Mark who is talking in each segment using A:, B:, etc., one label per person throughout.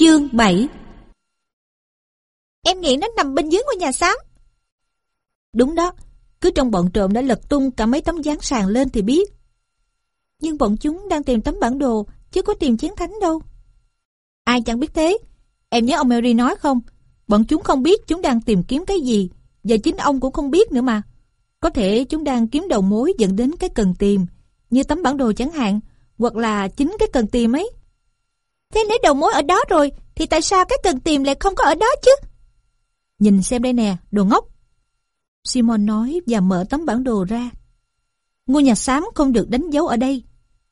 A: Chương 7
B: Em nghĩ nó nằm bên dưới ngôi nhà xám.
A: Đúng đó, cứ trong bọn trộm đã lật tung cả mấy tấm dán sàn lên thì biết. Nhưng bọn chúng đang tìm tấm bản đồ, chứ có tìm chiến thánh đâu. Ai chẳng biết thế. Em nhớ ông Mary nói không? Bọn chúng không biết chúng đang tìm kiếm cái gì, và chính ông cũng không biết nữa mà. Có thể chúng đang kiếm đầu mối dẫn đến cái cần tìm, như tấm bản đồ chẳng hạn, hoặc là chính cái cần tìm ấy.
B: Thế nếu đầu mối ở đó rồi, thì tại sao cái cần tìm lại không có ở đó chứ?
A: Nhìn xem đây nè, đồ ngốc. Simon nói và mở tấm bản đồ ra. Ngôi nhà xám không được đánh dấu ở đây.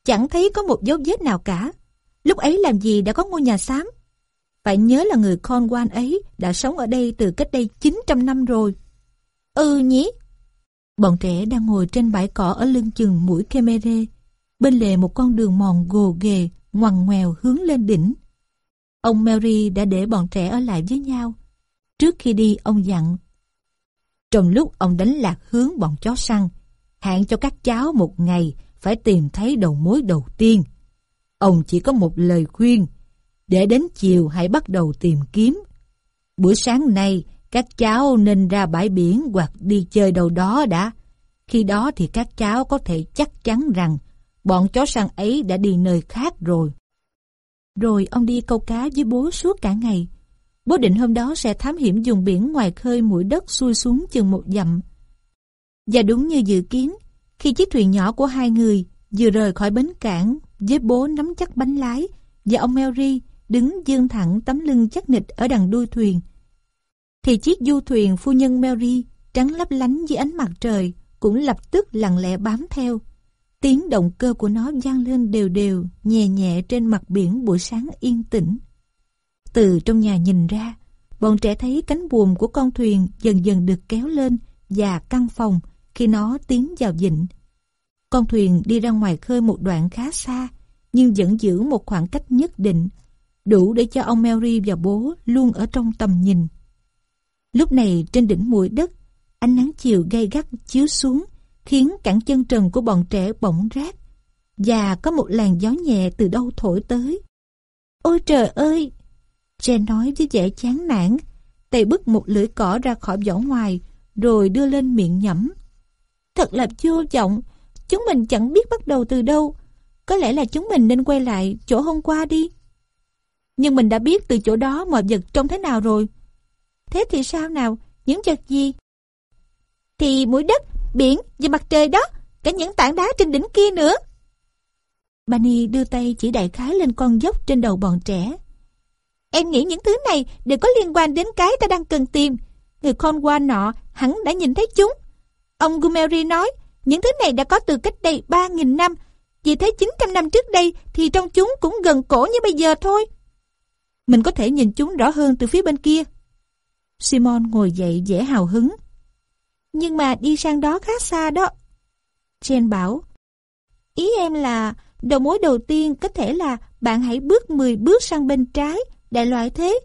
A: Chẳng thấy có một dấu vết nào cả. Lúc ấy làm gì đã có ngôi nhà xám? Phải nhớ là người Cornwall ấy đã sống ở đây từ cách đây 900 năm rồi.
B: Ừ nhỉ?
A: Bọn trẻ đang ngồi trên bãi cỏ ở lưng chừng mũi Kemere. Bên lề một con đường mòn gồ ghề, ngoằn ngoèo hướng lên đỉnh. Ông Mary đã để bọn trẻ ở lại với nhau. Trước khi đi, ông dặn. Trong lúc ông đánh lạc hướng bọn chó săn, hạn cho các cháu một ngày phải tìm thấy đầu mối đầu tiên. Ông chỉ có một lời khuyên, để đến chiều hãy bắt đầu tìm kiếm. Buổi sáng nay, các cháu nên ra bãi biển hoặc đi chơi đâu đó đã. Khi đó thì các cháu có thể chắc chắn rằng bọn chó săn ấy đã đi nơi khác rồi. Rồi ông đi câu cá với bố suốt cả ngày. Bố định hôm đó sẽ thám hiểm dùng biển ngoài khơi mũi đất xuôi xuống chừng một dặm. Và đúng như dự kiến, khi chiếc thuyền nhỏ của hai người vừa rời khỏi bến cảng với bố nắm chắc bánh lái và ông Mary đứng dương thẳng tấm lưng chắc nịch ở đằng đuôi thuyền, thì chiếc du thuyền phu nhân Mary trắng lấp lánh dưới ánh mặt trời cũng lập tức lặng lẽ bám theo. Tiếng động cơ của nó vang lên đều đều, nhẹ nhẹ trên mặt biển buổi sáng yên tĩnh. Từ trong nhà nhìn ra, bọn trẻ thấy cánh buồm của con thuyền dần dần được kéo lên và căng phòng khi nó tiến vào vịnh. Con thuyền đi ra ngoài khơi một đoạn khá xa, nhưng vẫn giữ một khoảng cách nhất định, đủ để cho ông Mary và bố luôn ở trong tầm nhìn. Lúc này trên đỉnh mũi đất, ánh nắng chiều gay gắt chiếu xuống, khiến cẳng chân trần của bọn trẻ bỗng rát, và có một làn gió nhẹ từ đâu thổi tới. Ôi trời ơi! Jen nói với vẻ chán nản, tay bứt một lưỡi cỏ ra khỏi vỏ ngoài, rồi đưa lên miệng nhẩm. Thật là vô vọng, chúng mình chẳng biết bắt đầu từ đâu. Có lẽ là chúng mình nên quay lại chỗ hôm qua đi. Nhưng mình đã biết từ chỗ đó mọi vật trông thế nào rồi. Thế thì sao nào? Những vật gì? Thì mũi đất, biển và mặt trời đó, cả những tảng đá trên đỉnh kia nữa. Bani đưa tay chỉ đại khái lên con dốc trên đầu bọn trẻ. Em nghĩ những thứ này đều có liên quan đến cái ta đang cần tìm. Người con qua nọ hẳn đã nhìn thấy chúng. Ông Gumeri nói, những thứ này đã có từ cách đây 3.000 năm. Vì thế 900 năm trước đây thì trong chúng cũng gần cổ như bây giờ thôi. Mình có thể nhìn chúng rõ hơn từ phía bên kia. Simon ngồi dậy dễ hào hứng. Nhưng mà đi sang đó khá xa đó. Jen bảo, ý em là đầu mối đầu tiên có thể là bạn hãy bước 10 bước sang bên trái, đại loại thế.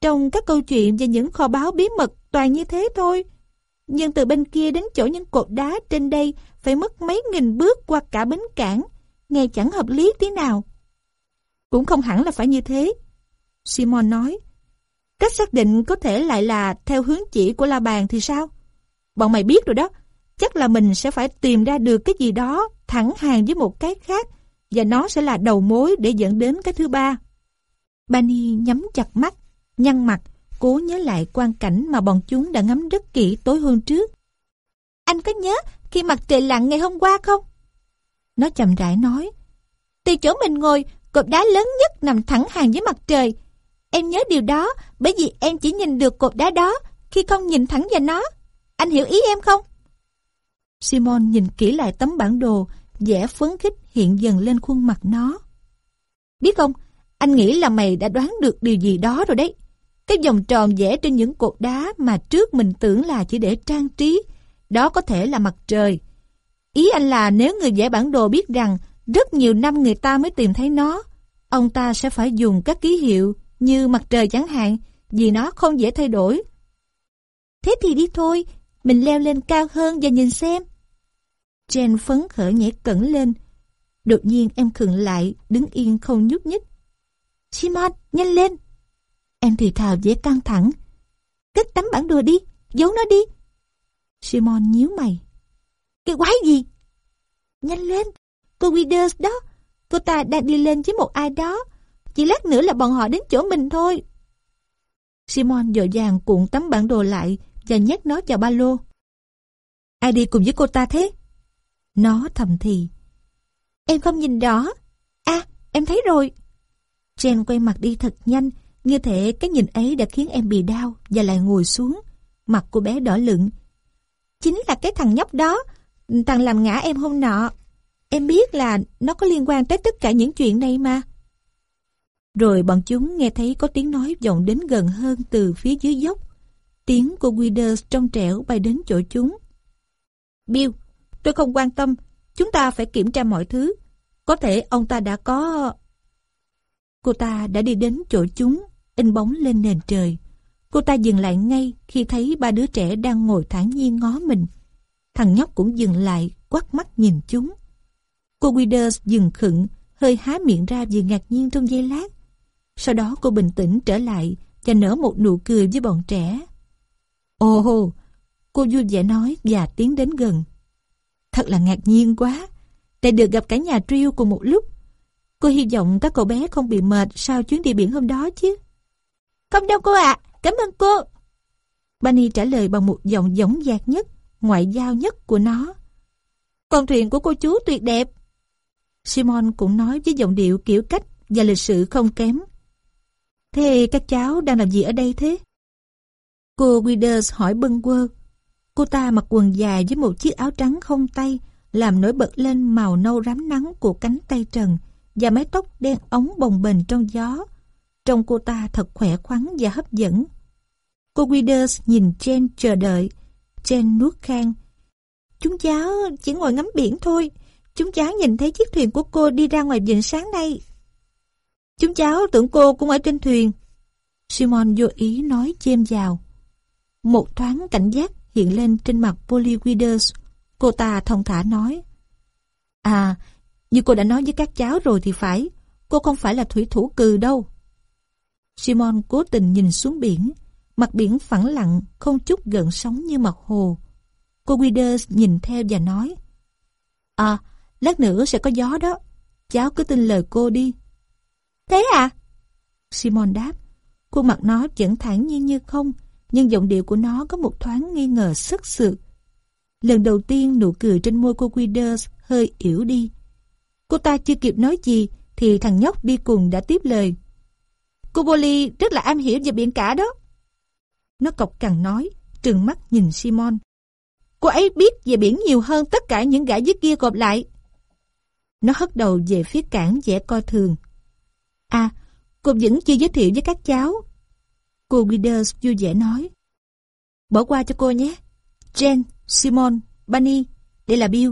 A: Trong các câu chuyện và những kho báu bí mật toàn như thế thôi. Nhưng từ bên kia đến chỗ những cột đá trên đây phải mất mấy nghìn bước qua cả bến cảng. Nghe chẳng hợp lý tí nào. Cũng không hẳn là phải như thế. Simon nói, cách xác định có thể lại là theo hướng chỉ của la bàn thì sao? Bọn mày biết rồi đó, chắc là mình sẽ phải tìm ra được cái gì đó thẳng hàng với một cái khác và nó sẽ là đầu mối để dẫn đến cái thứ ba. Bani nhắm chặt mắt, nhăn mặt, cố nhớ lại quan cảnh mà bọn chúng đã ngắm rất kỹ tối hôm trước. Anh có nhớ khi mặt trời lặn ngày hôm qua không? Nó chậm rãi nói. Từ chỗ mình ngồi, cột đá lớn nhất nằm thẳng hàng với mặt trời. Em nhớ điều đó bởi vì em chỉ nhìn được cột đá đó khi không nhìn thẳng vào nó. Anh hiểu ý em không? Simon nhìn kỹ lại tấm bản đồ, vẻ phấn khích hiện dần lên khuôn mặt nó. Biết không, anh nghĩ là mày đã đoán được điều gì đó rồi đấy. Cái vòng tròn vẽ trên những cột đá mà trước mình tưởng là chỉ để trang trí, đó có thể là mặt trời. Ý anh là nếu người vẽ bản đồ biết rằng rất nhiều năm người ta mới tìm thấy nó, ông ta sẽ phải dùng các ký hiệu như mặt trời chẳng hạn, vì nó không dễ thay đổi. Thế thì đi thôi, mình leo lên cao hơn và nhìn xem. Jen phấn khởi nhảy cẩn lên. Đột nhiên em khựng lại, đứng yên không nhúc nhích. Simon, nhanh lên! Em thì thào dễ căng thẳng.
B: Cất tấm bản đồ đi, giấu nó đi.
A: Simon nhíu mày.
B: Cái quái gì? Nhanh lên, cô Withers đó. Cô ta đang đi lên với một ai đó. Chỉ lát nữa là bọn họ đến chỗ mình thôi.
A: Simon dội dàng cuộn tấm bản đồ lại và nhét nó vào ba lô. Ai đi cùng với cô ta thế? Nó thầm thì.
B: Em không nhìn rõ. À, em thấy rồi.
A: Jen quay mặt đi thật nhanh, như thể cái nhìn ấy đã khiến em bị đau và lại ngồi xuống. Mặt của bé đỏ lựng.
B: Chính là cái thằng nhóc đó, thằng làm ngã em hôm nọ. Em biết là nó có liên quan tới tất cả những chuyện này mà.
A: Rồi bọn chúng nghe thấy có tiếng nói vọng đến gần hơn từ phía dưới dốc. Tiếng của Withers trong trẻo bay đến chỗ chúng.
B: Bill, tôi không quan tâm. Chúng ta phải kiểm tra mọi thứ. Có thể ông ta đã có...
A: Cô ta đã đi đến chỗ chúng, in bóng lên nền trời. Cô ta dừng lại ngay khi thấy ba đứa trẻ đang ngồi thản nhiên ngó mình. Thằng nhóc cũng dừng lại, quắt mắt nhìn chúng. Cô Withers dừng khựng, hơi há miệng ra vì ngạc nhiên trong giây lát. Sau đó cô bình tĩnh trở lại và nở một nụ cười với bọn trẻ. Ồ, cô vui vẻ nói và tiến đến gần. Thật là ngạc nhiên quá, để được gặp cả nhà Trio cùng một lúc. Cô hy vọng các cậu bé không bị mệt sau chuyến đi biển hôm đó chứ.
B: Không đâu cô ạ, cảm ơn cô.
A: Bunny trả lời bằng một giọng giống dạc nhất, ngoại giao nhất của nó.
B: Con thuyền của cô chú tuyệt đẹp.
A: Simon cũng nói với giọng điệu kiểu cách và lịch sự không kém. Thế các cháu đang làm gì ở đây thế? Cô Withers hỏi bâng quơ. Cô ta mặc quần dài với một chiếc áo trắng không tay, làm nổi bật lên màu nâu rám nắng của cánh tay trần và mái tóc đen ống bồng bềnh trong gió. Trông cô ta thật khỏe khoắn và hấp dẫn. Cô Withers nhìn Jane chờ đợi. Jane nuốt khang.
B: Chúng cháu chỉ ngồi ngắm biển thôi. Chúng cháu nhìn thấy chiếc thuyền của cô đi ra ngoài vịnh sáng nay. Chúng cháu tưởng cô cũng ở trên thuyền.
A: Simon vô ý nói chêm vào. Một thoáng cảnh giác hiện lên trên mặt Polly Withers. Cô ta thông thả nói. À, như cô đã nói với các cháu rồi thì phải. Cô không phải là thủy thủ cừ đâu. Simon cố tình nhìn xuống biển. Mặt biển phẳng lặng, không chút gợn sóng như mặt hồ. Cô Withers nhìn theo và nói. À, lát nữa sẽ có gió đó. Cháu cứ tin lời cô đi.
B: Thế à?
A: Simon đáp. Khuôn mặt nó vẫn thản nhiên như không, nhưng giọng điệu của nó có một thoáng nghi ngờ sức sượt. Lần đầu tiên nụ cười trên môi cô Withers hơi yếu đi. Cô ta chưa kịp nói gì thì thằng nhóc đi cùng đã tiếp lời.
B: Cô Polly rất là am hiểu về biển cả đó.
A: Nó cọc cằn nói, trừng mắt nhìn Simon.
B: Cô ấy biết về biển nhiều hơn tất cả những gã dưới kia gộp lại.
A: Nó hất đầu về phía cảng vẻ coi thường. À, cô vẫn chưa giới thiệu với các cháu. Cô Withers vui vẻ nói. Bỏ qua cho cô nhé. Jen, Simon, Bunny, đây là Bill.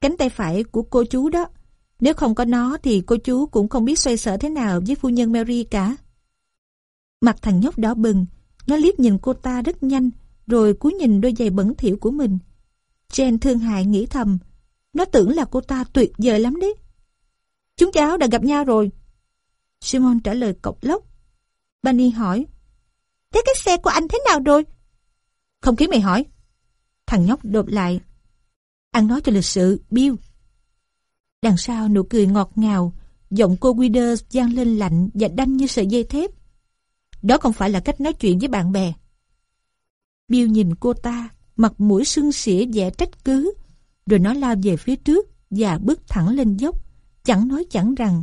A: Cánh tay phải của cô chú đó. Nếu không có nó thì cô chú cũng không biết xoay sở thế nào với phu nhân Mary cả. Mặt thằng nhóc đỏ bừng, nó liếc nhìn cô ta rất nhanh, rồi cúi nhìn đôi giày bẩn thỉu của mình. Jen thương hại nghĩ thầm, nó tưởng là cô ta tuyệt vời lắm đấy.
B: Chúng cháu đã gặp nhau rồi.
A: Simon trả lời cộc lốc. Bunny hỏi,
B: Thế cái xe của anh thế nào rồi?
A: Không khiến mày hỏi. Thằng nhóc đột lại. Ăn nói cho lịch sự, Bill. Đằng sau nụ cười ngọt ngào, giọng cô Withers gian lên lạnh và đanh như sợi dây thép. Đó không phải là cách nói chuyện với bạn bè. Bill nhìn cô ta, mặt mũi sưng xỉa vẻ trách cứ, rồi nó lao về phía trước và bước thẳng lên dốc, chẳng nói chẳng rằng.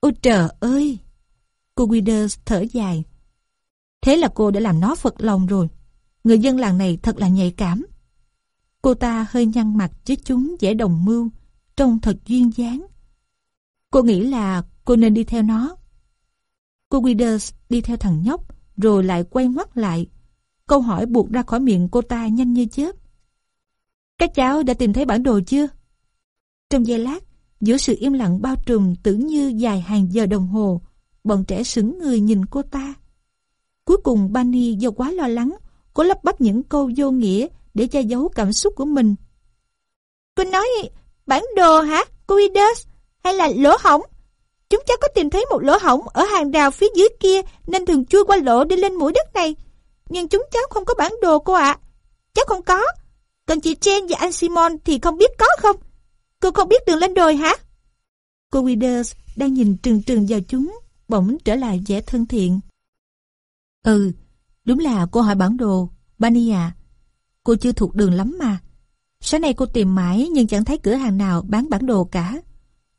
A: Ôi trời ơi! Cô Withers thở dài. Thế là cô đã làm nó phật lòng rồi. Người dân làng này thật là nhạy cảm. Cô ta hơi nhăn mặt với chúng dễ đồng mưu, trông thật duyên dáng. Cô nghĩ là cô nên đi theo nó. Cô Withers đi theo thằng nhóc, rồi lại quay ngoắt lại. Câu hỏi buộc ra khỏi miệng cô ta nhanh như chớp. Các cháu đã tìm thấy bản đồ chưa? Trong giây lát, giữa sự im lặng bao trùm tưởng như dài hàng giờ đồng hồ, bọn trẻ sững người nhìn cô ta. Cuối cùng Bunny do quá lo lắng, cố lắp bắp những câu vô nghĩa để che giấu cảm xúc của mình.
B: Cô nói bản đồ hả, cô Withers? Hay là lỗ hỏng? Chúng cháu có tìm thấy một lỗ hỏng ở hàng rào phía dưới kia nên thường chui qua lỗ đi lên mũi đất này. Nhưng chúng cháu không có bản đồ cô ạ. Cháu không có. Còn chị Jen và anh Simon thì không biết có không? Cô không biết đường lên đồi hả?
A: Cô Withers đang nhìn trừng trừng vào chúng, bỗng trở lại vẻ thân thiện. Ừ, đúng là cô hỏi bản đồ, Bani à. Cô chưa thuộc đường lắm mà. Sáng nay cô tìm mãi nhưng chẳng thấy cửa hàng nào bán bản đồ cả.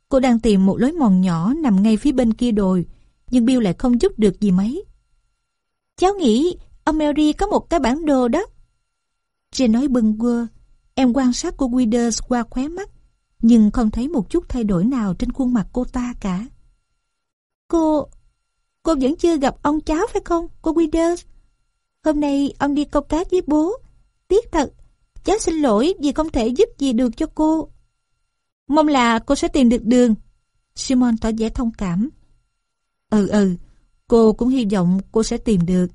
A: Cô đang tìm một lối mòn nhỏ nằm ngay phía bên kia đồi, nhưng Bill lại không giúp được gì mấy.
B: Cháu nghĩ ông Mary có một cái bản đồ đó.
A: Jane nói bưng quơ, em quan sát cô Withers qua khóe mắt, nhưng không thấy một chút thay đổi nào trên khuôn mặt cô ta cả.
B: Cô cô vẫn chưa gặp ông cháu phải không, cô Withers? Hôm nay ông đi câu cá với bố. Tiếc thật, cháu xin lỗi vì không thể giúp gì được cho cô.
A: Mong là cô sẽ tìm được đường. Simon tỏ vẻ thông cảm. Ừ ừ, cô cũng hy vọng cô sẽ tìm được.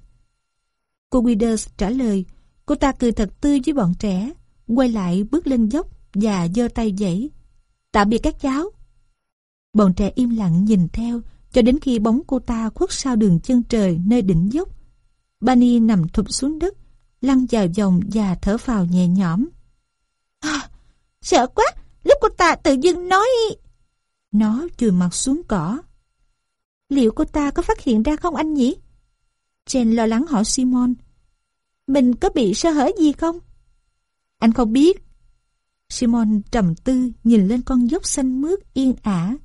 A: Cô Withers trả lời, cô ta cười thật tươi với bọn trẻ, quay lại bước lên dốc và giơ tay dãy. Tạm biệt các cháu. Bọn trẻ im lặng nhìn theo cho đến khi bóng cô ta khuất sau đường chân trời nơi đỉnh dốc. Bani nằm thụp xuống đất, lăn vào vòng và thở phào nhẹ nhõm.
B: À, sợ quá, lúc cô ta tự dưng nói...
A: Nó chùi mặt xuống cỏ.
B: Liệu cô ta có phát hiện ra không anh nhỉ?
A: Jen lo lắng hỏi Simon.
B: Mình có bị sơ hở gì không?
A: Anh không biết. Simon trầm tư nhìn lên con dốc xanh mướt yên ả.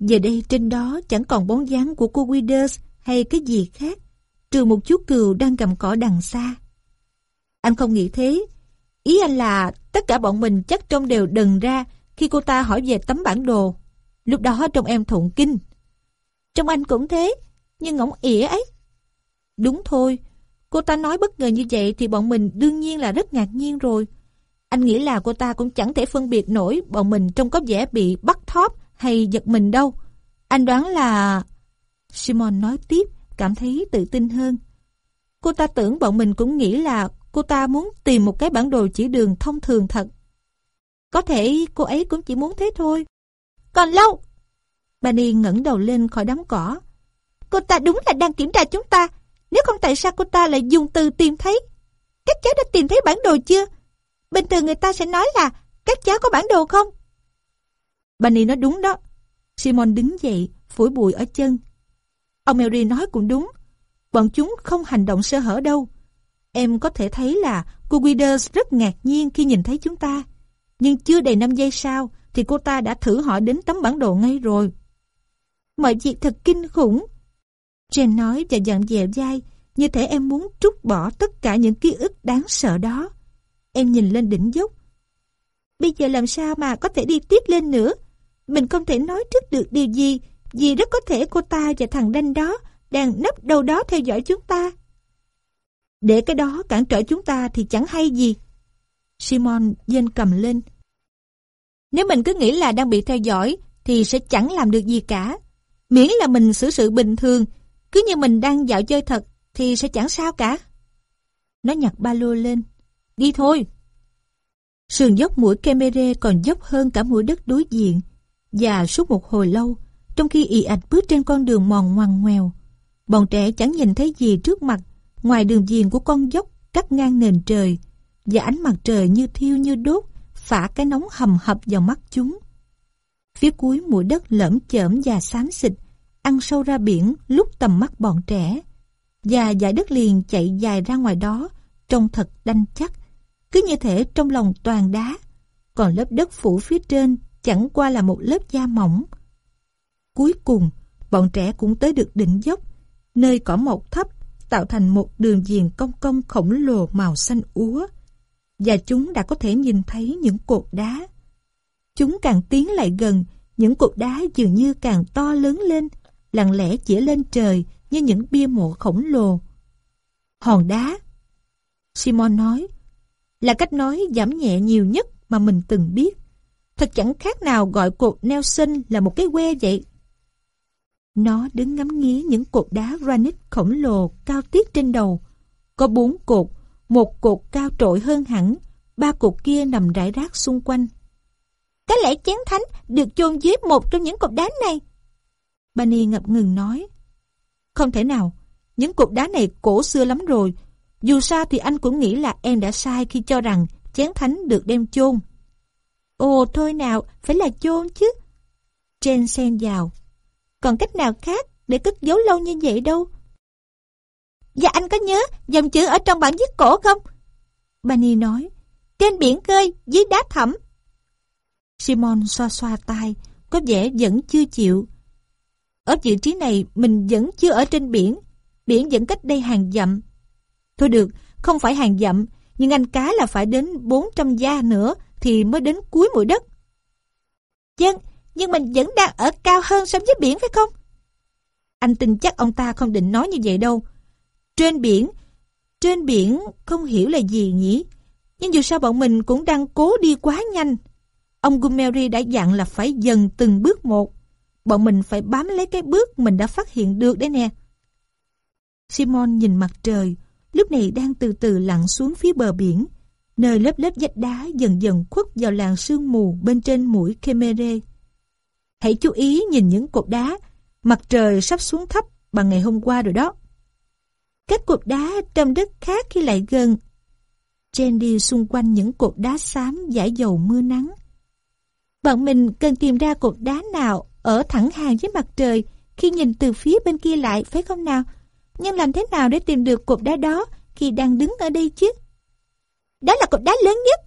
A: Giờ đây trên đó chẳng còn bóng dáng của cô Withers hay cái gì khác, trừ một chú cừu đang cầm cỏ đằng xa. Anh không nghĩ thế. Ý anh là tất cả bọn mình chắc trông đều đần ra khi cô ta hỏi về tấm bản đồ. Lúc đó trông em thụng kinh.
B: Trong anh cũng thế, nhưng ngỗng ỉa ấy.
A: Đúng thôi, cô ta nói bất ngờ như vậy thì bọn mình đương nhiên là rất ngạc nhiên rồi. Anh nghĩ là cô ta cũng chẳng thể phân biệt nổi bọn mình trông có vẻ bị bắt thóp hay giật mình đâu. Anh đoán là... Simon nói tiếp, cảm thấy tự tin hơn. Cô ta tưởng bọn mình cũng nghĩ là cô ta muốn tìm một cái bản đồ chỉ đường thông thường thật.
B: Có thể cô ấy cũng chỉ muốn thế thôi. Còn lâu!
A: Bunny ngẩng đầu lên khỏi đám cỏ.
B: Cô ta đúng là đang kiểm tra chúng ta. Nếu không tại sao cô ta lại dùng từ tìm thấy? Các cháu đã tìm thấy bản đồ chưa? Bình thường người ta sẽ nói là các cháu có bản đồ không?
A: Bunny nói đúng đó. Simon đứng dậy, phủi bụi ở chân. Ông Mary nói cũng đúng. Bọn chúng không hành động sơ hở đâu. Em có thể thấy là cô Withers rất ngạc nhiên khi nhìn thấy chúng ta. Nhưng chưa đầy 5 giây sau thì cô ta đã thử hỏi đến tấm bản đồ ngay rồi.
B: Mọi việc thật kinh khủng.
A: Jen nói và dặn dẹo dai, như thể em muốn trút bỏ tất cả những ký ức đáng sợ đó. Em nhìn lên đỉnh dốc.
B: Bây giờ làm sao mà có thể đi tiếp lên nữa? Mình không thể nói trước được điều gì, vì rất có thể cô ta và thằng đanh đó đang nấp đâu đó theo dõi chúng ta.
A: Để cái đó cản trở chúng ta thì chẳng hay gì. Simon dên cầm lên. Nếu mình cứ nghĩ là đang bị theo dõi thì sẽ chẳng làm được gì cả. Miễn là mình xử sự bình thường, cứ như mình đang dạo chơi thật thì sẽ chẳng sao cả. Nó nhặt ba lô lên. Đi thôi. Sườn dốc mũi Kemere còn dốc hơn cả mũi đất đối diện. Và suốt một hồi lâu, trong khi ị ạch bước trên con đường mòn ngoằn ngoèo, bọn trẻ chẳng nhìn thấy gì trước mặt ngoài đường viền của con dốc cắt ngang nền trời và ánh mặt trời như thiêu như đốt phả cái nóng hầm hập vào mắt chúng. Phía cuối mũi đất lởm chởm và xám xịt ăn sâu ra biển lúc tầm mắt bọn trẻ và dải đất liền chạy dài ra ngoài đó trông thật đanh chắc cứ như thể trong lòng toàn đá còn lớp đất phủ phía trên chẳng qua là một lớp da mỏng cuối cùng bọn trẻ cũng tới được đỉnh dốc nơi cỏ mọc thấp tạo thành một đường viền cong cong khổng lồ màu xanh úa và chúng đã có thể nhìn thấy những cột đá. Chúng càng tiến lại gần, những cột đá dường như càng to lớn lên, lặng lẽ chỉ lên trời như những bia mộ khổng lồ. Hòn đá, Simon nói, là cách nói giảm nhẹ nhiều nhất mà mình từng biết. Thật chẳng khác nào gọi cột Nelson là một cái que vậy. Nó đứng ngắm nghía những cột đá granite khổng lồ cao tiết trên đầu. Có bốn cột, một cột cao trội hơn hẳn, ba cột kia nằm rải rác xung quanh.
B: Có lẽ chén thánh được chôn dưới một trong những cột đá này.
A: Bunny ngập ngừng nói. Không thể nào, những cục đá này cổ xưa lắm rồi. Dù sao thì anh cũng nghĩ là em đã sai khi cho rằng chén thánh được đem chôn.
B: Ồ thôi nào, phải là chôn chứ. Trên xen vào. Còn cách nào khác để cất giấu lâu như vậy đâu. Và anh có nhớ dòng chữ ở trong bản viết cổ không? Bani nói. Trên biển khơi, dưới đá thẳm.
A: Simon xoa xoa tay, có vẻ vẫn chưa chịu. Ở vị trí này mình vẫn chưa ở trên biển, biển vẫn cách đây hàng dặm. Thôi được, không phải hàng dặm, nhưng anh cá là phải đến 400 gia nữa thì mới đến cuối mũi đất.
B: Dân, vâng, nhưng mình vẫn đang ở cao hơn so với biển phải không?
A: Anh tin chắc ông ta không định nói như vậy đâu. Trên biển, trên biển không hiểu là gì nhỉ? Nhưng dù sao bọn mình cũng đang cố đi quá nhanh. Ông Gumeri đã dặn là phải dần từng bước một. Bọn mình phải bám lấy cái bước mình đã phát hiện được đấy nè. Simon nhìn mặt trời, lúc này đang từ từ lặn xuống phía bờ biển, nơi lớp lớp vách đá dần dần khuất vào làn sương mù bên trên mũi Kemere. Hãy chú ý nhìn những cột đá, mặt trời sắp xuống thấp bằng ngày hôm qua rồi đó.
B: Các cột đá trong đất khác khi lại gần.
A: Jen đi xung quanh những cột đá xám giải dầu mưa nắng.
B: Bọn mình cần tìm ra cột đá nào ở thẳng hàng với mặt trời khi nhìn từ phía bên kia lại, phải không nào? Nhưng làm thế nào để tìm được cột đá đó khi đang đứng ở đây chứ? Đó là cột đá lớn nhất.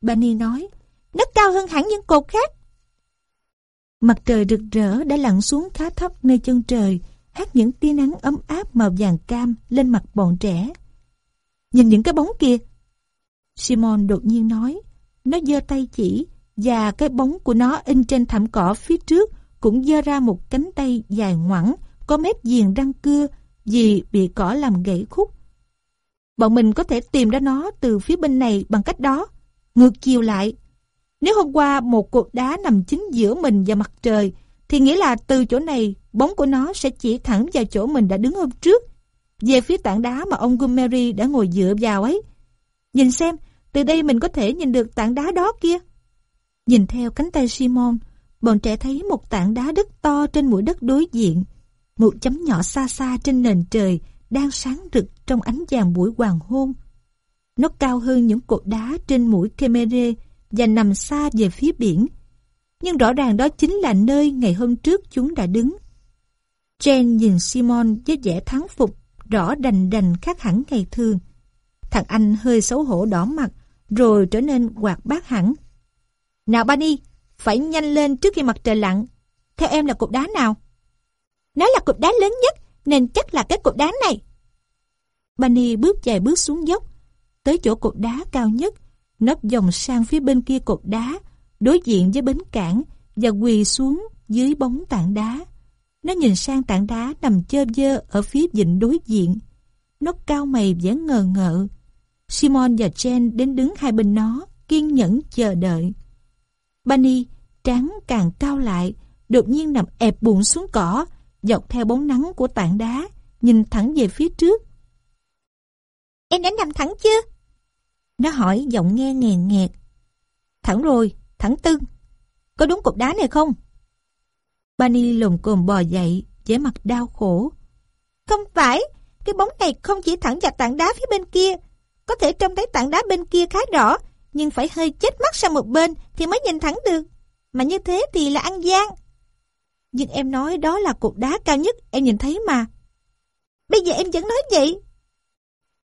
A: Bunny nói.
B: Nó cao hơn hẳn những cột khác.
A: Mặt trời rực rỡ đã lặn xuống khá thấp nơi chân trời, hát những tia nắng ấm áp màu vàng cam lên mặt bọn trẻ. Nhìn những cái bóng kia. Simon đột nhiên nói, nó giơ tay chỉ, và cái bóng của nó in trên thảm cỏ phía trước cũng giơ ra một cánh tay dài ngoẳng, có mép viền răng cưa vì bị cỏ làm gãy khúc. Bọn mình có thể tìm ra nó từ phía bên này bằng cách đó, ngược chiều lại. Nếu hôm qua một cột đá nằm chính giữa mình và mặt trời, thì nghĩa là từ chỗ này, bóng của nó sẽ chỉ thẳng vào chỗ mình đã đứng hôm trước, về phía tảng đá mà ông Gumeri đã ngồi dựa vào ấy. Nhìn xem, từ đây mình có thể nhìn được tảng đá đó kia. Nhìn theo cánh tay Simon, bọn trẻ thấy một tảng đá đất to trên mũi đất đối diện. Một chấm nhỏ xa xa trên nền trời đang sáng rực trong ánh vàng buổi hoàng hôn. Nó cao hơn những cột đá trên mũi Kemere và nằm xa về phía biển. Nhưng rõ ràng đó chính là nơi ngày hôm trước chúng đã đứng. Jen nhìn Simon với vẻ thắng phục, rõ đành đành khác hẳn ngày thường. Thằng anh hơi xấu hổ đỏ mặt, rồi trở nên hoạt bát hẳn. Nào Bunny, phải nhanh lên trước khi mặt trời lặn. Theo em là cục đá nào?
B: Nó là cục đá lớn nhất, nên chắc là cái cục đá này.
A: Bunny bước vài bước xuống dốc, tới chỗ cột đá cao nhất, nấp dòng sang phía bên kia cột đá, đối diện với bến cảng và quỳ xuống dưới bóng tảng đá. Nó nhìn sang tảng đá nằm chơ vơ ở phía vịnh đối diện. Nó cao mày vẻ ngờ ngợ. Simon và Jen đến đứng hai bên nó, kiên nhẫn chờ đợi. Bunny, trán càng cao lại, đột nhiên nằm ẹp bụng xuống cỏ, dọc theo bóng nắng của tảng đá, nhìn thẳng về phía trước.
B: Em đã nằm thẳng chưa?
A: Nó hỏi giọng nghe nghèn nghẹt. Thẳng rồi, thẳng tưng. Có đúng cục đá này không? Bunny lồm cồm bò dậy, vẻ mặt đau khổ.
B: Không phải, cái bóng này không chỉ thẳng vào tảng đá phía bên kia. Có thể trông thấy tảng đá bên kia khá rõ, nhưng phải hơi chết mắt sang một bên thì mới nhìn thẳng được. Mà như thế thì là ăn gian. Nhưng em nói đó là cục đá cao nhất em nhìn thấy mà. Bây giờ em vẫn nói vậy.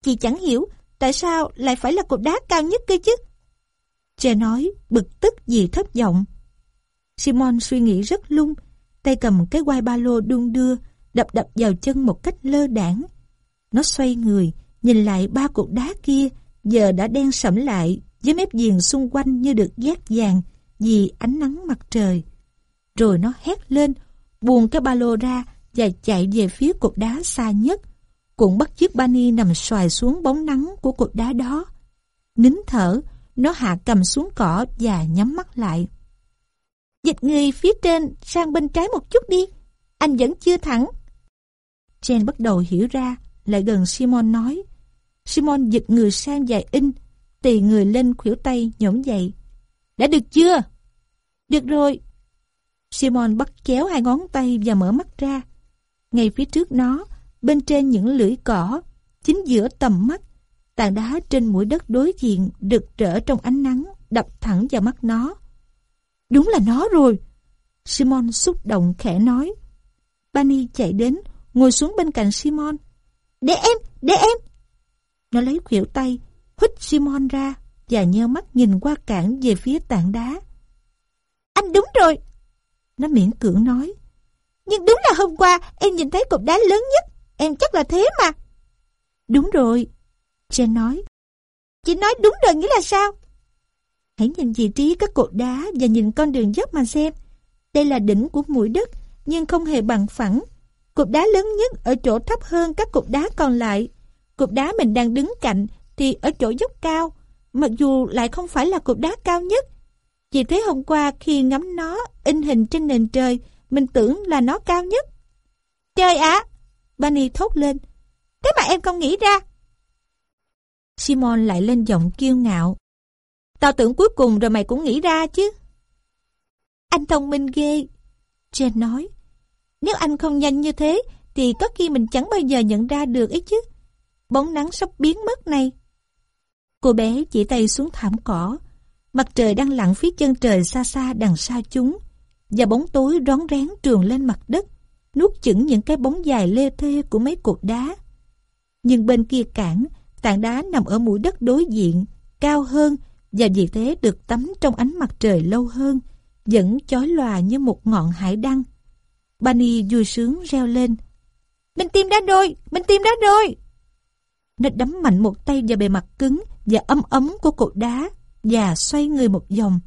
B: Chị chẳng hiểu tại sao lại phải là cục đá cao nhất cơ chứ.
A: Trẻ nói bực tức vì thất vọng. Simon suy nghĩ rất lung, tay cầm cái quai ba lô đung đưa, đập đập vào chân một cách lơ đảng. Nó xoay người, nhìn lại ba cục đá kia, giờ đã đen sẫm lại với mép viền xung quanh như được giác vàng vì ánh nắng mặt trời. Rồi nó hét lên, buông cái ba lô ra và chạy về phía cột đá xa nhất. Cũng bắt chiếc Bani nằm xoài xuống bóng nắng của cột đá đó. Nín thở, nó hạ cầm xuống cỏ và nhắm mắt lại.
B: Dịch người phía trên sang bên trái một chút đi, anh vẫn chưa thẳng.
A: Jen bắt đầu hiểu ra, lại gần Simon nói. Simon giật người sang dài in, tì người lên khuỷu tay nhổm dậy. Đã được chưa?
B: Được rồi.
A: Simon bắt chéo hai ngón tay và mở mắt ra. Ngay phía trước nó, bên trên những lưỡi cỏ, chính giữa tầm mắt, tảng đá trên mũi đất đối diện rực rỡ trong ánh nắng đập thẳng vào mắt nó. Đúng là nó rồi! Simon xúc động khẽ nói. Bani chạy đến, ngồi xuống bên cạnh Simon. Để em, để em! Nó lấy khuỷu tay, hít Simon ra và nheo mắt nhìn qua cảng về phía tảng đá. Anh đúng rồi! Nó miễn cưỡng nói. Nhưng đúng là hôm qua em nhìn thấy cục đá lớn nhất. Em chắc là thế mà. Đúng rồi. Jen nói. Chị nói đúng rồi nghĩa là sao? Hãy nhìn vị trí các cột đá và nhìn con đường dốc mà xem. Đây là đỉnh của mũi đất, nhưng không hề bằng phẳng. Cột đá lớn nhất ở chỗ thấp hơn các cột đá còn lại. Cột đá mình đang đứng cạnh thì ở chỗ dốc cao, mặc dù lại không phải là cột đá cao nhất. Vì thế hôm qua khi ngắm nó in hình trên nền trời, mình tưởng là nó cao nhất. Trời ạ! À, Bunny thốt lên. Thế mà em không nghĩ ra. Simon lại lên giọng kiêu ngạo. Tao tưởng cuối cùng rồi mày cũng nghĩ ra chứ. Anh thông minh ghê. Jen nói. Nếu anh không nhanh như thế, thì có khi mình chẳng bao giờ nhận ra được ấy chứ. Bóng nắng sắp biến mất này. Cô bé chỉ tay xuống thảm cỏ. Mặt trời đang lặn phía chân trời xa xa đằng xa chúng. Và bóng tối rón rén trường lên mặt đất, nuốt chửng những cái bóng dài lê thê của mấy cột đá. Nhưng bên kia cảng, tảng đá nằm ở mũi đất đối diện, cao hơn và vì thế được tắm trong ánh mặt trời lâu hơn, vẫn chói lòa như một ngọn hải đăng. Bani vui sướng reo lên. Mình tìm ra rồi! Mình tìm ra rồi! Nó đấm mạnh một tay vào bề mặt cứng và ấm ấm của cột đá và xoay người một vòng.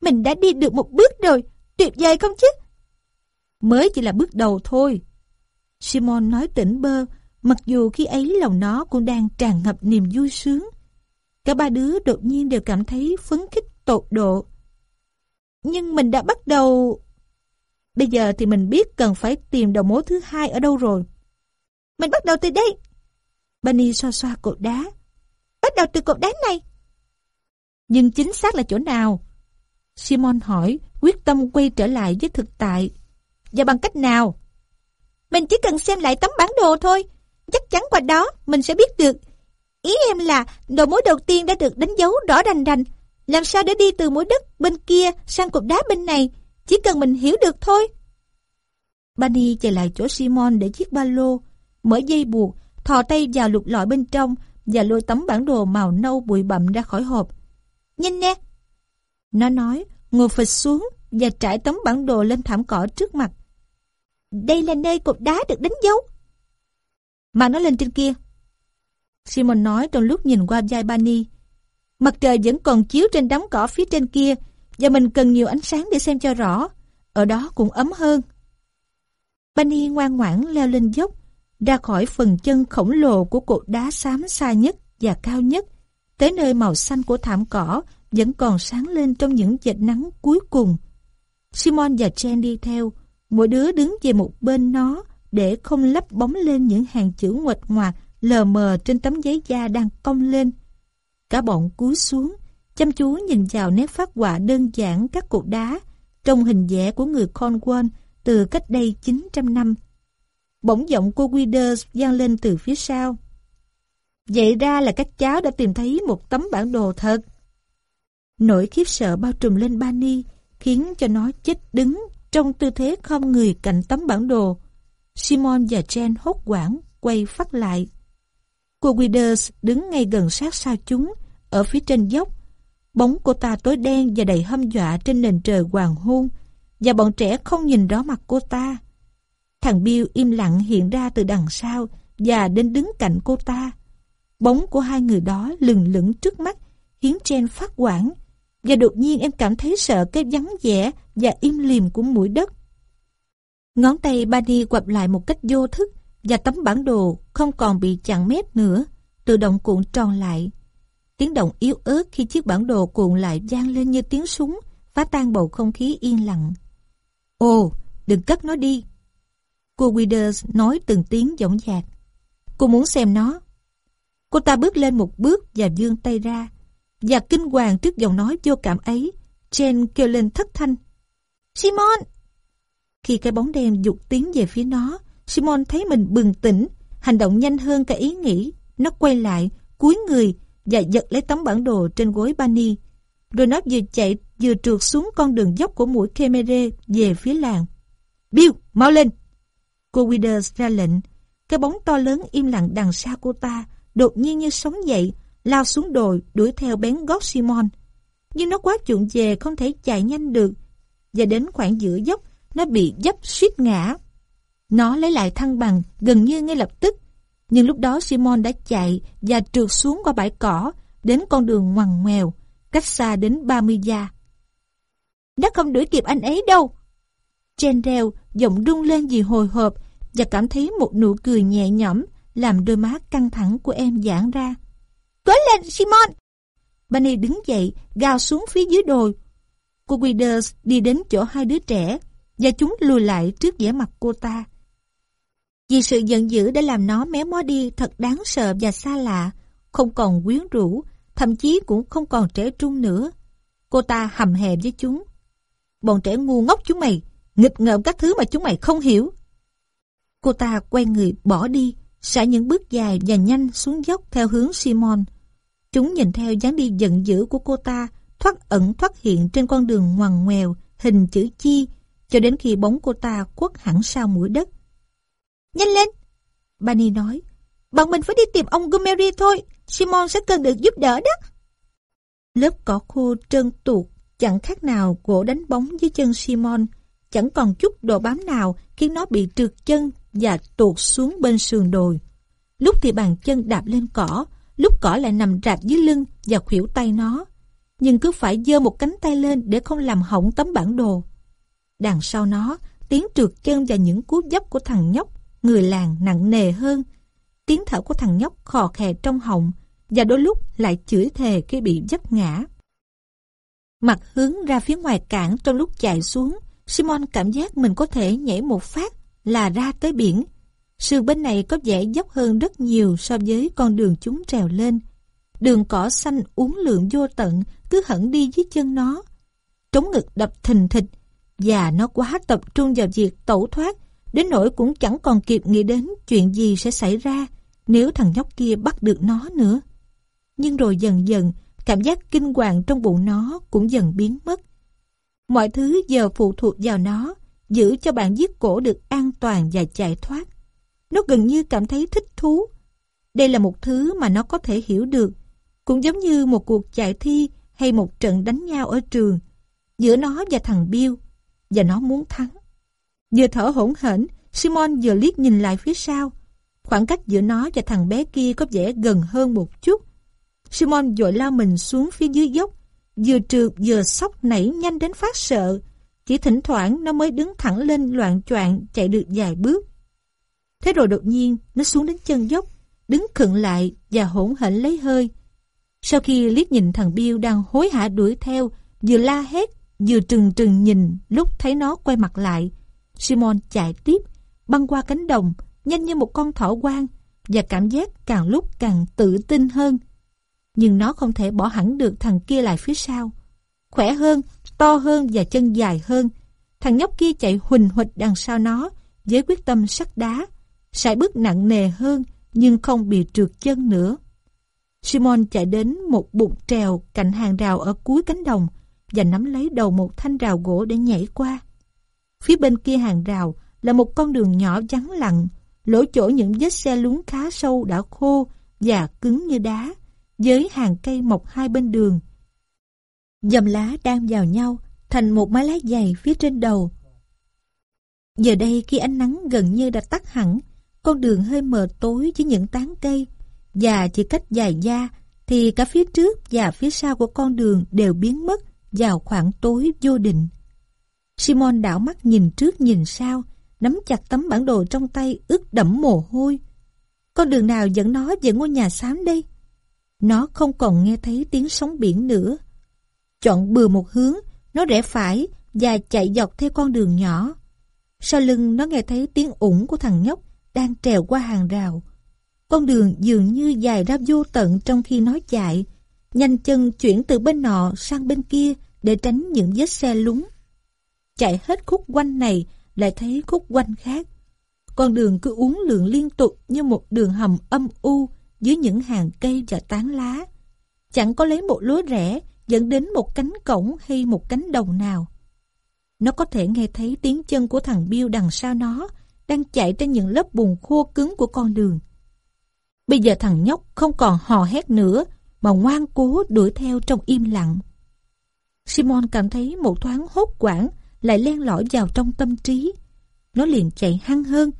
A: Mình đã đi được một bước rồi, tuyệt vời không chứ? Mới chỉ là bước đầu thôi. Simon nói tỉnh bơ, mặc dù khi ấy lòng nó cũng đang tràn ngập niềm vui sướng. Cả ba đứa đột nhiên đều cảm thấy phấn khích tột độ. Nhưng mình đã bắt đầu... Bây giờ thì mình biết cần phải tìm đầu mối thứ hai ở đâu rồi. Mình bắt đầu từ đây. Bunny xoa xoa cột đá. Bắt đầu từ cột đá này. Nhưng chính xác là chỗ nào? Simon hỏi, quyết tâm quay trở lại với thực tại. Và bằng cách nào? Mình chỉ cần xem lại tấm bản đồ thôi. Chắc chắn qua đó mình sẽ biết được. Ý em là đầu mối đầu tiên đã được đánh dấu rõ rành rành. Làm sao để đi từ mũi đất bên kia sang cục đá bên này? Chỉ cần mình hiểu được thôi. Bunny chạy lại chỗ Simon để chiếc ba lô, mở dây buộc, thò tay vào lục lọi bên trong và lôi tấm bản đồ màu nâu bụi bặm ra khỏi hộp. Nhìn nè! Nó nói, ngồi phịch xuống và trải tấm bản đồ lên thảm cỏ trước mặt. Đây là nơi cột đá được đánh dấu. Mang nó lên trên kia. Simon nói trong lúc nhìn qua vai Bani. Mặt trời vẫn còn chiếu trên đám cỏ phía trên kia và mình cần nhiều ánh sáng để xem cho rõ. Ở đó cũng ấm hơn. Bani ngoan ngoãn leo lên dốc, ra khỏi phần chân khổng lồ của cột đá xám xa nhất và cao nhất, tới nơi màu xanh của thảm cỏ vẫn còn sáng lên trong những vệt nắng cuối cùng. Simon và Jen đi theo, mỗi đứa đứng về một bên nó để không lấp bóng lên những hàng chữ nguệch ngoạc lờ mờ trên tấm giấy da đang cong lên. Cả bọn cúi xuống, chăm chú nhìn vào nét phát họa đơn giản các cột đá trong hình vẽ của người Cornwall từ cách đây 900 năm. Bỗng giọng cô Withers vang lên từ phía sau. Vậy ra là các cháu đã tìm thấy một tấm bản đồ thật. Nỗi khiếp sợ bao trùm lên Bani, khiến cho nó chết đứng trong tư thế không người cạnh tấm bản đồ. Simon và Jen hốt quảng quay phát lại. Cô Withers đứng ngay gần sát sao chúng, ở phía trên dốc. Bóng cô ta tối đen và đầy hâm dọa trên nền trời hoàng hôn, và bọn trẻ không nhìn rõ mặt cô ta. Thằng Bill im lặng hiện ra từ đằng sau và đến đứng cạnh cô ta. Bóng của hai người đó lừng lững trước mắt, khiến Jen phát quảng và đột nhiên em cảm thấy sợ cái vắng vẻ và im lìm của mũi đất. Ngón tay Bani quặp lại một cách vô thức và tấm bản đồ không còn bị chặn mép nữa, tự động cuộn tròn lại. Tiếng động yếu ớt khi chiếc bản đồ cuộn lại vang lên như tiếng súng, phá tan bầu không khí yên lặng. Ồ, đừng cất nó đi. Cô Withers nói từng tiếng giọng dạc. Cô muốn xem nó. Cô ta bước lên một bước và vươn tay ra. Và kinh hoàng trước giọng nói vô cảm ấy, jane kêu lên thất thanh. Simon, Khi cái bóng đen dục tiến về phía nó, Simon thấy mình bừng tỉnh, hành động nhanh hơn cả ý nghĩ. Nó quay lại, cúi người và giật lấy tấm bản đồ trên gối Bani. Rồi nó vừa chạy vừa trượt xuống con đường dốc của mũi Kemere về phía làng. Bill, mau lên! Cô Withers ra lệnh. Cái bóng to lớn im lặng đằng xa cô ta, đột nhiên như sống dậy, lao xuống đồi đuổi theo bén gót Simon. Nhưng nó quá chuộng về không thể chạy nhanh được. Và đến khoảng giữa dốc, nó bị dấp suýt ngã. Nó lấy lại thăng bằng gần như ngay lập tức. Nhưng lúc đó Simon đã chạy và trượt xuống qua bãi cỏ đến con đường ngoằn ngoèo, cách xa đến 30 gia. Nó không đuổi kịp anh ấy đâu. Chendel giọng rung lên vì hồi hộp và cảm thấy một nụ cười nhẹ nhõm làm đôi má căng thẳng của em giãn ra. Cố lên Simon! Bunny đứng dậy, gào xuống phía dưới đồi. Cô Withers đi đến chỗ hai đứa trẻ và chúng lùi lại trước vẻ mặt cô ta. Vì sự giận dữ đã làm nó méo mó đi thật đáng sợ và xa lạ, không còn quyến rũ, thậm chí cũng không còn trẻ trung nữa. Cô ta hầm hè với chúng. Bọn trẻ ngu ngốc chúng mày, nghịch ngợm các thứ mà chúng mày không hiểu. Cô ta quay người bỏ đi, xả những bước dài và nhanh xuống dốc theo hướng Simon. Chúng nhìn theo dáng đi giận dữ của cô ta, thoát ẩn thoát hiện trên con đường ngoằn ngoèo, hình chữ chi, cho đến khi bóng cô ta quất hẳn sau mũi đất. Nhanh lên! bani nói, bọn mình phải đi tìm ông Gumeri thôi, Simon sẽ cần được giúp đỡ đó. Lớp cỏ khô trơn tuột, chẳng khác nào gỗ đánh bóng dưới chân Simon, chẳng còn chút độ bám nào khiến nó bị trượt chân và tuột xuống bên sườn đồi. Lúc thì bàn chân đạp lên cỏ, lúc cỏ lại nằm rạp dưới lưng và khuỷu tay nó. Nhưng cứ phải giơ một cánh tay lên để không làm hỏng tấm bản đồ. Đằng sau nó, tiếng trượt chân và những cú dấp của thằng nhóc, người làng nặng nề hơn. Tiếng thở của thằng nhóc khò khè trong họng và đôi lúc lại chửi thề khi bị dấp ngã. Mặt hướng ra phía ngoài cảng trong lúc chạy xuống, Simon cảm giác mình có thể nhảy một phát là ra tới biển. Sườn bên này có vẻ dốc hơn rất nhiều so với con đường chúng trèo lên. Đường cỏ xanh uốn lượn vô tận cứ hẳn đi dưới chân nó. Trống ngực đập thình thịch và nó quá tập trung vào việc tẩu thoát đến nỗi cũng chẳng còn kịp nghĩ đến chuyện gì sẽ xảy ra nếu thằng nhóc kia bắt được nó nữa. Nhưng rồi dần dần cảm giác kinh hoàng trong bụng nó cũng dần biến mất. Mọi thứ giờ phụ thuộc vào nó giữ cho bạn giết cổ được an toàn và chạy thoát. Nó gần như cảm thấy thích thú. Đây là một thứ mà nó có thể hiểu được, cũng giống như một cuộc chạy thi hay một trận đánh nhau ở trường, giữa nó và thằng Bill, và nó muốn thắng. Vừa thở hổn hển, Simon vừa liếc nhìn lại phía sau. Khoảng cách giữa nó và thằng bé kia có vẻ gần hơn một chút. Simon dội lao mình xuống phía dưới dốc, vừa trượt vừa sóc nảy nhanh đến phát sợ, chỉ thỉnh thoảng nó mới đứng thẳng lên loạn choạng chạy được vài bước. Thế rồi đột nhiên nó xuống đến chân dốc, đứng khựng lại và hỗn hển lấy hơi. Sau khi liếc nhìn thằng Bill đang hối hả đuổi theo, vừa la hét, vừa trừng trừng nhìn lúc thấy nó quay mặt lại. Simon chạy tiếp, băng qua cánh đồng, nhanh như một con thỏ quang và cảm giác càng lúc càng tự tin hơn. Nhưng nó không thể bỏ hẳn được thằng kia lại phía sau. Khỏe hơn, to hơn và chân dài hơn. Thằng nhóc kia chạy huỳnh huỵch đằng sau nó với quyết tâm sắt đá, sải bước nặng nề hơn nhưng không bị trượt chân nữa. Simon chạy đến một bụt trèo cạnh hàng rào ở cuối cánh đồng và nắm lấy đầu một thanh rào gỗ để nhảy qua. Phía bên kia hàng rào là một con đường nhỏ vắng lặng, lỗ chỗ những vết xe lún khá sâu đã khô và cứng như đá, với hàng cây mọc hai bên đường. Dầm lá đang vào nhau thành một mái lá dày phía trên đầu. Giờ đây khi ánh nắng gần như đã tắt hẳn, con đường hơi mờ tối với những tán cây và chỉ cách dài da thì cả phía trước và phía sau của con đường đều biến mất vào khoảng tối vô định. Simon đảo mắt nhìn trước nhìn sau, nắm chặt tấm bản đồ trong tay ướt đẫm mồ hôi. Con đường nào dẫn nó về ngôi nhà xám đây? Nó không còn nghe thấy tiếng sóng biển nữa. Chọn bừa một hướng, nó rẽ phải và chạy dọc theo con đường nhỏ. Sau lưng nó nghe thấy tiếng ủng của thằng nhóc đang trèo qua hàng rào. Con đường dường như dài ra vô tận trong khi nó chạy, nhanh chân chuyển từ bên nọ sang bên kia để tránh những vết xe lúng. Chạy hết khúc quanh này lại thấy khúc quanh khác. Con đường cứ uốn lượn liên tục như một đường hầm âm u dưới những hàng cây và tán lá. Chẳng có lấy một lối rẽ dẫn đến một cánh cổng hay một cánh đồng nào. Nó có thể nghe thấy tiếng chân của thằng Bill đằng sau nó đang chạy trên những lớp bùn khô cứng của con đường. Bây giờ thằng nhóc không còn hò hét nữa mà ngoan cố đuổi theo trong im lặng. Simon cảm thấy một thoáng hốt quảng lại len lỏi vào trong tâm trí. Nó liền chạy hăng hơn,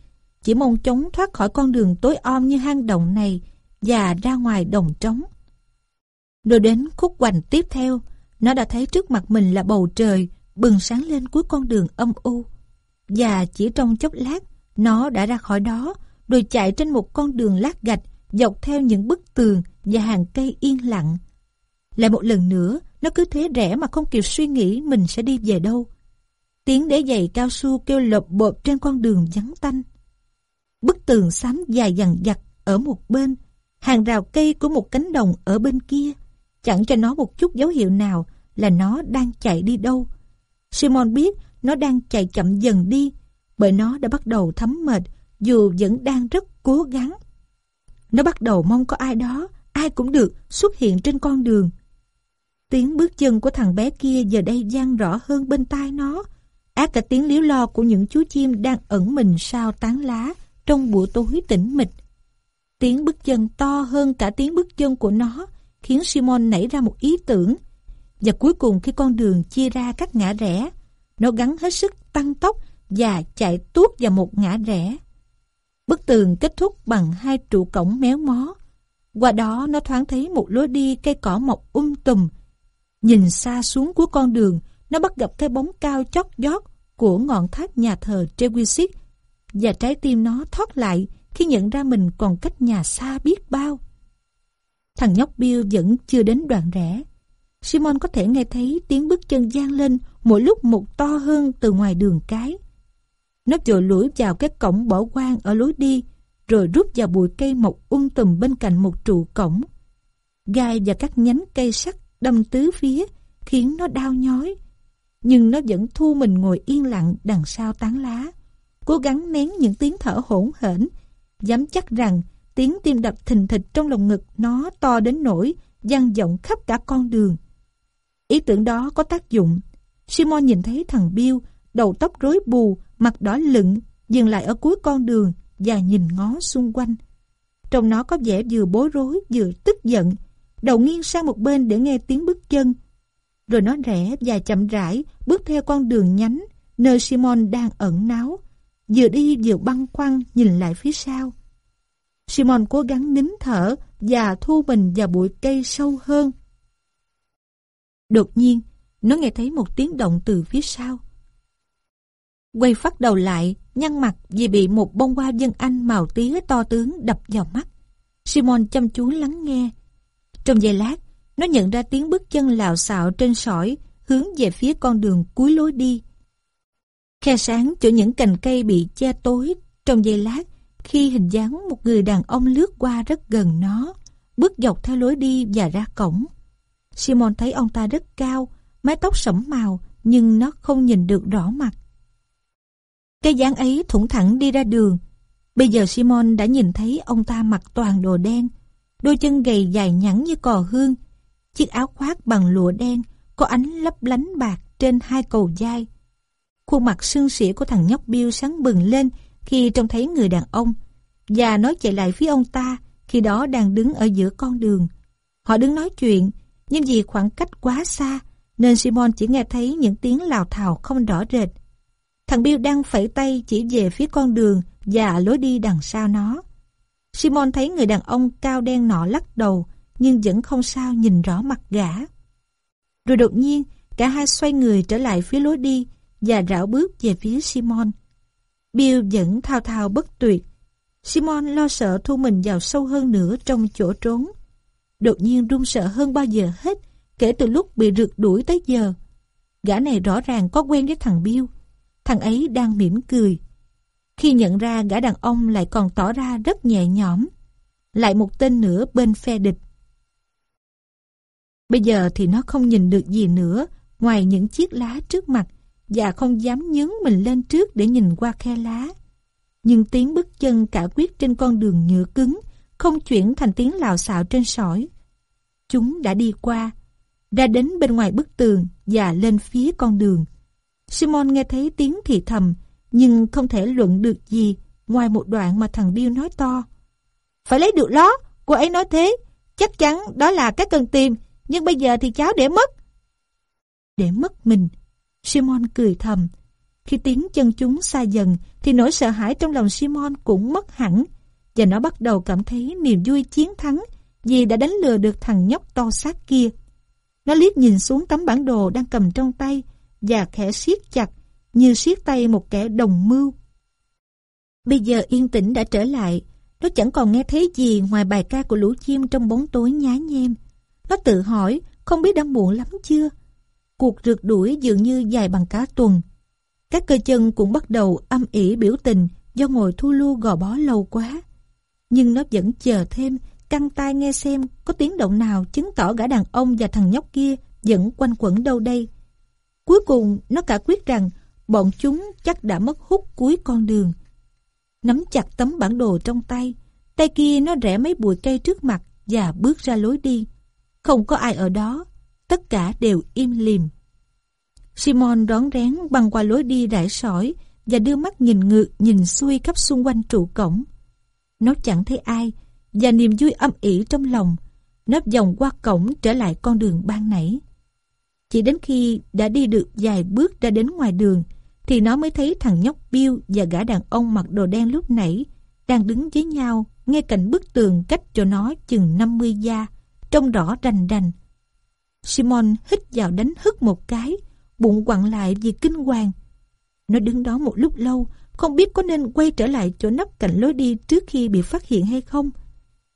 A: chỉ mong chống thoát khỏi con đường tối om như hang động này và ra ngoài đồng trống. Rồi đến khúc quanh tiếp theo, nó đã thấy trước mặt mình là bầu trời bừng sáng lên cuối con đường âm u. Và chỉ trong chốc lát, nó đã ra khỏi đó, rồi chạy trên một con đường lát gạch dọc theo những bức tường và hàng cây yên lặng. Lại một lần nữa, nó cứ thế rẽ mà không kịp suy nghĩ mình sẽ đi về đâu. Tiếng đế giày cao su kêu lộp bộp trên con đường vắng tanh. Bức tường xám dài dằn dặt ở một bên, hàng rào cây của một cánh đồng ở bên kia, chẳng cho nó một chút dấu hiệu nào là nó đang chạy đi đâu. Simon biết nó đang chạy chậm dần đi, bởi nó đã bắt đầu thấm mệt, dù vẫn đang rất cố gắng. Nó bắt đầu mong có ai đó, ai cũng được xuất hiện trên con đường. Tiếng bước chân của thằng bé kia giờ đây gian rõ hơn bên tai nó, ác cả tiếng liếu lo của những chú chim đang ẩn mình sau tán lá trong buổi tối tĩnh mịch. Tiếng bước chân to hơn cả tiếng bước chân của nó khiến Simon nảy ra một ý tưởng. Và cuối cùng khi con đường chia ra các ngã rẽ, nó gắn hết sức tăng tốc và chạy tuốt vào một ngã rẽ. Bức tường kết thúc bằng hai trụ cổng méo mó. Qua đó nó thoáng thấy một lối đi cây cỏ mọc um tùm. Nhìn xa xuống cuối con đường, nó bắt gặp cái bóng cao chót vót của ngọn tháp nhà thờ Trewisic và trái tim nó thoát lại khi nhận ra mình còn cách nhà xa biết bao. Thằng nhóc Bill vẫn chưa đến đoạn rẽ. Simon có thể nghe thấy tiếng bước chân gian lên mỗi lúc một to hơn từ ngoài đường cái. Nó vội lủi vào cái cổng bỏ quan ở lối đi, rồi rút vào bụi cây mọc um tùm bên cạnh một trụ cổng. Gai và các nhánh cây sắt đâm tứ phía, khiến nó đau nhói. Nhưng nó vẫn thu mình ngồi yên lặng đằng sau tán lá, cố gắng nén những tiếng thở hỗn hển, dám chắc rằng tiếng tim đập thình thịch trong lồng ngực nó to đến nỗi vang vọng khắp cả con đường. Ý tưởng đó có tác dụng. Simon nhìn thấy thằng Bill, đầu tóc rối bù, mặt đỏ lựng, dừng lại ở cuối con đường và nhìn ngó xung quanh. Trong nó có vẻ vừa bối rối vừa tức giận, đầu nghiêng sang một bên để nghe tiếng bước chân. Rồi nó rẽ và chậm rãi bước theo con đường nhánh nơi Simon đang ẩn náu, vừa đi vừa băng khoăn nhìn lại phía sau. Simon cố gắng nín thở và thu mình vào bụi cây sâu hơn. Đột nhiên, nó nghe thấy một tiếng động từ phía sau. Quay phát đầu lại, nhăn mặt vì bị một bông hoa dân anh màu tía to tướng đập vào mắt. Simon chăm chú lắng nghe. Trong giây lát, nó nhận ra tiếng bước chân lạo xạo trên sỏi hướng về phía con đường cuối lối đi. Khe sáng chỗ những cành cây bị che tối trong giây lát khi hình dáng một người đàn ông lướt qua rất gần nó, bước dọc theo lối đi và ra cổng. Simon thấy ông ta rất cao, mái tóc sẫm màu nhưng nó không nhìn được rõ mặt. Cái dáng ấy thủng thẳng đi ra đường. Bây giờ Simon đã nhìn thấy ông ta mặc toàn đồ đen, đôi chân gầy dài nhẵn như cò hương, chiếc áo khoác bằng lụa đen có ánh lấp lánh bạc trên hai cầu dai. Khuôn mặt sưng sỉa của thằng nhóc Bill sáng bừng lên khi trông thấy người đàn ông và nói chạy lại phía ông ta khi đó đang đứng ở giữa con đường. Họ đứng nói chuyện nhưng vì khoảng cách quá xa nên Simon chỉ nghe thấy những tiếng lào thào không rõ rệt. Thằng Bill đang phẩy tay chỉ về phía con đường và lối đi đằng sau nó. Simon thấy người đàn ông cao đen nọ lắc đầu nhưng vẫn không sao nhìn rõ mặt gã. Rồi đột nhiên, cả hai xoay người trở lại phía lối đi và rảo bước về phía Simon. Bill vẫn thao thao bất tuyệt. Simon lo sợ thu mình vào sâu hơn nữa trong chỗ trốn. Đột nhiên run sợ hơn bao giờ hết kể từ lúc bị rượt đuổi tới giờ. Gã này rõ ràng có quen với thằng Bill. Thằng ấy đang mỉm cười. Khi nhận ra gã đàn ông lại còn tỏ ra rất nhẹ nhõm. Lại một tên nữa bên phe địch. Bây giờ thì nó không nhìn được gì nữa ngoài những chiếc lá trước mặt và không dám nhướng mình lên trước để nhìn qua khe lá. Nhưng tiếng bước chân cả quyết trên con đường nhựa cứng không chuyển thành tiếng lào xạo trên sỏi. Chúng đã đi qua, ra đến bên ngoài bức tường và lên phía con đường. Simon nghe thấy tiếng thì thầm, nhưng không thể luận được gì ngoài một đoạn mà thằng Bill nói to. Phải lấy được nó, cô ấy nói thế. Chắc chắn đó là cái cần tìm, nhưng bây giờ thì cháu để mất. Để mất mình, Simon cười thầm. Khi tiếng chân chúng xa dần, thì nỗi sợ hãi trong lòng Simon cũng mất hẳn, và nó bắt đầu cảm thấy niềm vui chiến thắng vì đã đánh lừa được thằng nhóc to xác kia. Nó liếc nhìn xuống tấm bản đồ đang cầm trong tay và khẽ siết chặt như siết tay một kẻ đồng mưu. Bây giờ yên tĩnh đã trở lại, nó chẳng còn nghe thấy gì ngoài bài ca của lũ chim trong bóng tối nhá nhem. Nó tự hỏi, không biết đã muộn lắm chưa? Cuộc rượt đuổi dường như dài bằng cả tuần. Các cơ chân cũng bắt đầu âm ỉ biểu tình do ngồi thu lưu gò bó lâu quá. Nhưng nó vẫn chờ thêm, căng tai nghe xem có tiếng động nào chứng tỏ gã đàn ông và thằng nhóc kia vẫn quanh quẩn đâu đây. Cuối cùng, nó cả quyết rằng bọn chúng chắc đã mất hút cuối con đường. Nắm chặt tấm bản đồ trong tay, tay kia nó rẽ mấy bụi cây trước mặt và bước ra lối đi. Không có ai ở đó, tất cả đều im lìm. Simon đón rén băng qua lối đi rải sỏi và đưa mắt nhìn ngược nhìn xuôi khắp xung quanh trụ cổng. Nó chẳng thấy ai và niềm vui âm ỉ trong lòng. Nó vòng qua cổng trở lại con đường ban nãy. Chỉ đến khi đã đi được vài bước ra đến ngoài đường thì nó mới thấy thằng nhóc Bill và gã đàn ông mặc đồ đen lúc nãy đang đứng với nhau ngay cạnh bức tường cách cho nó chừng 50 gia, trông rõ rành rành. Simon hít vào đánh hức một cái, bụng quặn lại vì kinh hoàng. Nó đứng đó một lúc lâu, không biết có nên quay trở lại chỗ nắp cạnh lối đi trước khi bị phát hiện hay không.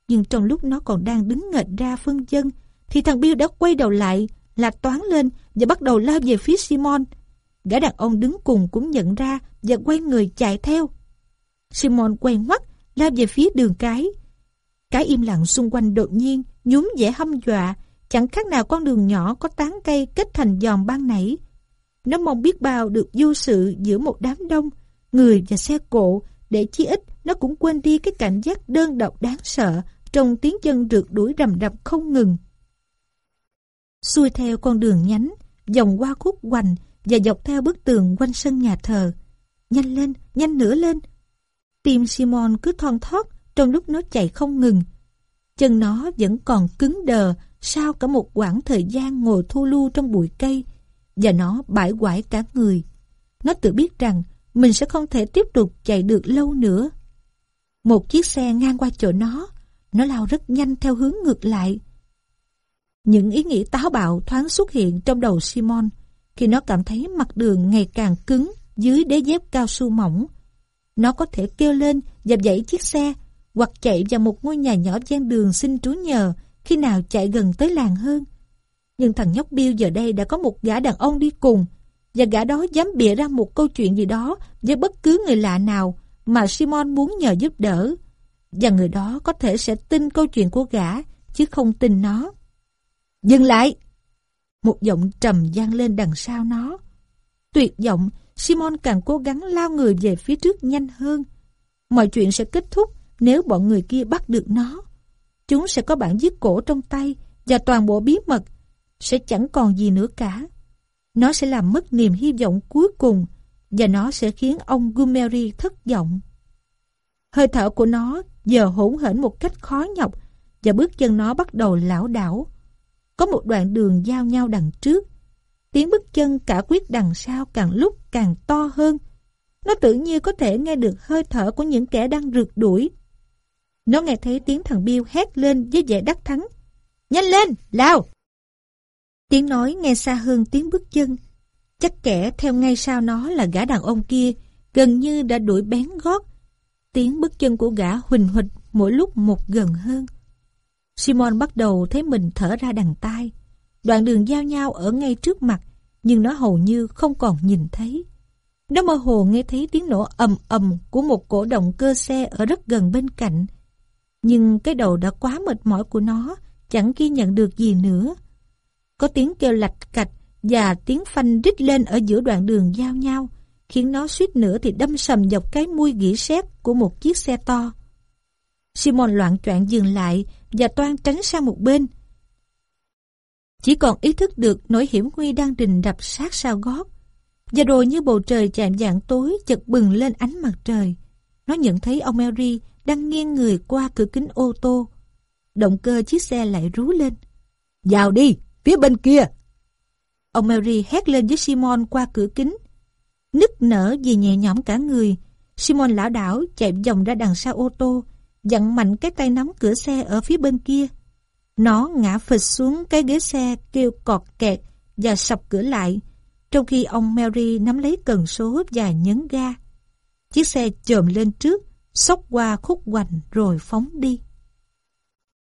A: Nhưng trong lúc nó còn đang đứng ngệt ra phân dân, thì thằng Bill đã quay đầu lại, lạc toán lên và bắt đầu lao về phía Simon. Gã đàn ông đứng cùng cũng nhận ra và quay người chạy theo. Simon quay ngoắt, lao về phía đường cái. Cái im lặng xung quanh đột nhiên, nhúm vẻ hâm dọa, chẳng khác nào con đường nhỏ có tán cây kết thành giòn ban nảy. Nó mong biết bao được du sự giữa một đám đông, người và xe cộ, để chi ít nó cũng quên đi cái cảm giác đơn độc đáng sợ trong tiếng chân rượt đuổi rầm rập không ngừng. Xuôi theo con đường nhánh, vòng qua khúc hoành và dọc theo bức tường quanh sân nhà thờ. Nhanh lên, nhanh nữa lên. Tim Simon cứ thon thót trong lúc nó chạy không ngừng. Chân nó vẫn còn cứng đờ sau cả một quãng thời gian ngồi thu lưu trong bụi cây và nó bãi quải cả người. Nó tự biết rằng mình sẽ không thể tiếp tục chạy được lâu nữa. Một chiếc xe ngang qua chỗ nó, nó lao rất nhanh theo hướng ngược lại. Những ý nghĩ táo bạo thoáng xuất hiện trong đầu Simon, khi nó cảm thấy mặt đường ngày càng cứng dưới đế dép cao su mỏng. Nó có thể kêu lên dập dãy chiếc xe hoặc chạy vào một ngôi nhà nhỏ gian đường xin trú nhờ khi nào chạy gần tới làng hơn. Nhưng thằng nhóc Bill giờ đây đã có một gã đàn ông đi cùng, và gã đó dám bịa ra một câu chuyện gì đó với bất cứ người lạ nào mà Simon muốn nhờ giúp đỡ. Và người đó có thể sẽ tin câu chuyện của gã, chứ không tin nó. Dừng lại! Một giọng trầm gian lên đằng sau nó. Tuyệt vọng, Simon càng cố gắng lao người về phía trước nhanh hơn. Mọi chuyện sẽ kết thúc nếu bọn người kia bắt được nó. Chúng sẽ có bản giết cổ trong tay và toàn bộ bí mật sẽ chẳng còn gì nữa cả. Nó sẽ làm mất niềm hy vọng cuối cùng và nó sẽ khiến ông Gumeri thất vọng. Hơi thở của nó giờ hỗn hển một cách khó nhọc và bước chân nó bắt đầu lảo đảo. Có một đoạn đường giao nhau đằng trước. Tiếng bước chân cả quyết đằng sau càng lúc càng to hơn. Nó tự nhiên có thể nghe được hơi thở của những kẻ đang rượt đuổi. Nó nghe thấy tiếng thằng Bill hét lên với vẻ đắc thắng. Nhanh lên, lao! Tiếng nói nghe xa hơn tiếng bước chân. Chắc kẻ theo ngay sau nó là gã đàn ông kia, gần như đã đuổi bén gót. Tiếng bước chân của gã huỳnh huỳnh mỗi lúc một gần hơn. Simon bắt đầu thấy mình thở ra đằng tai. Đoạn đường giao nhau ở ngay trước mặt, nhưng nó hầu như không còn nhìn thấy. Nó mơ hồ nghe thấy tiếng nổ ầm ầm của một cổ động cơ xe ở rất gần bên cạnh. Nhưng cái đầu đã quá mệt mỏi của nó, chẳng ghi nhận được gì nữa. Có tiếng kêu lạch cạch và tiếng phanh rít lên ở giữa đoạn đường giao nhau, khiến nó suýt nữa thì đâm sầm dọc cái mui gỉ sét của một chiếc xe to. Simon loạn choạng dừng lại và toan tránh sang một bên. Chỉ còn ý thức được nỗi hiểm nguy đang rình rập sát sau gót. Và rồi như bầu trời chạm dạng tối chật bừng lên ánh mặt trời. Nó nhận thấy ông Mary đang nghiêng người qua cửa kính ô tô. Động cơ chiếc xe lại rú lên. Vào đi, phía bên kia. Ông Mary hét lên với Simon qua cửa kính. Nức nở vì nhẹ nhõm cả người. Simon lão đảo chạy vòng ra đằng sau ô tô, dặn mạnh cái tay nắm cửa xe ở phía bên kia. Nó ngã phịch xuống cái ghế xe kêu cọt kẹt và sập cửa lại, trong khi ông Mary nắm lấy cần số và nhấn ga. Chiếc xe chồm lên trước, xốc qua khúc quành rồi phóng đi.